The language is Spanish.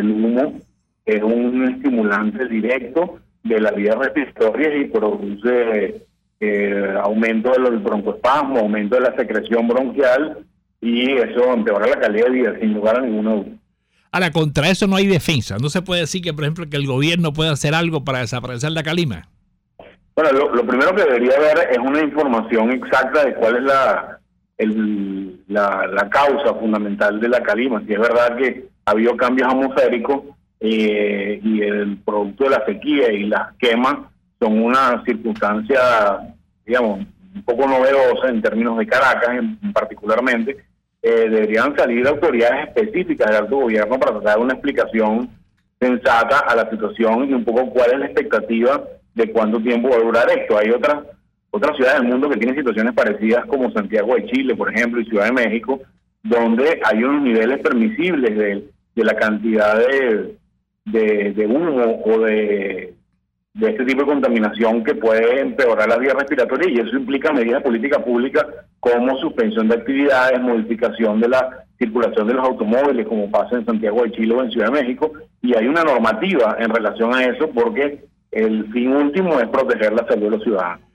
El humo es un estimulante directo de las vías respiratorias y produce eh, aumento del broncoespasmo, aumento de la secreción bronquial y eso empeora la calidad de vida sin lugar a ninguna duda. Ahora, contra eso no hay defensa. No se puede decir que, por ejemplo, que el gobierno pueda hacer algo para desaparecer la calima. Bueno, lo, primero que debería haber es una información exacta de cuál es la, el, la, la, causa fundamental de la calima. Si es verdad que habido cambios atmosféricos eh, y el producto de la sequía y las quemas son una circunstancia, digamos, un poco novedosa en términos de Caracas en, particularmente, eh, deberían salir autoridades específicas del alto gobierno para dar una explicación sensata a la situación y un poco cuál es la expectativa de cuánto tiempo va a durar esto. Hay otras otras ciudades del mundo que tienen situaciones parecidas como Santiago de Chile, por ejemplo, y Ciudad de México, donde hay unos niveles permisibles de, de la cantidad de, de, humo o de, de este tipo de contaminación que puede empeorar la vía respiratoria y eso implica medidas de política pública como suspensión de actividades, modificación de la circulación de los automóviles, como pasa en Santiago de Chile o en Ciudad de México, y hay una normativa en relación a eso porque el fin último es proteger la salud de los ciudadanos.